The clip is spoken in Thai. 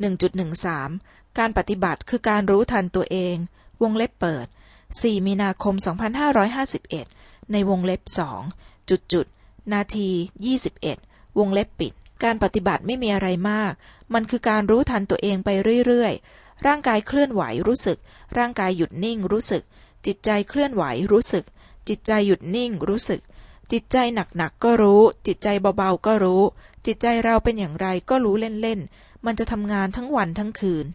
1.13 การปฏิบัติคือการรู้ทันตัวเอง วงเล็บเปิด 4 มีนาคม 2551 ในวงเล็บสองจุดจุดนาที 21 วงเล็บปิด การปฏิบัติไม่มีอะไรมาก มันคือการรู้ทันตัวเองไปเรื่อยๆ ร่างกายเคลื่อนไหวรู้สึก ร่างกายหยุดนิ่งรู้สึก จิตใจเคลื่อนไหวรู้สึก จิตใจหยุดนิ่งรู้สึก จิตใจหนักๆก็รู้ จิตใจเบาๆก็รู้ จิตใจเราเป็นอย่างไรก็รู้เล่นๆ มันจะทำงานทั้งวันทั้งคืน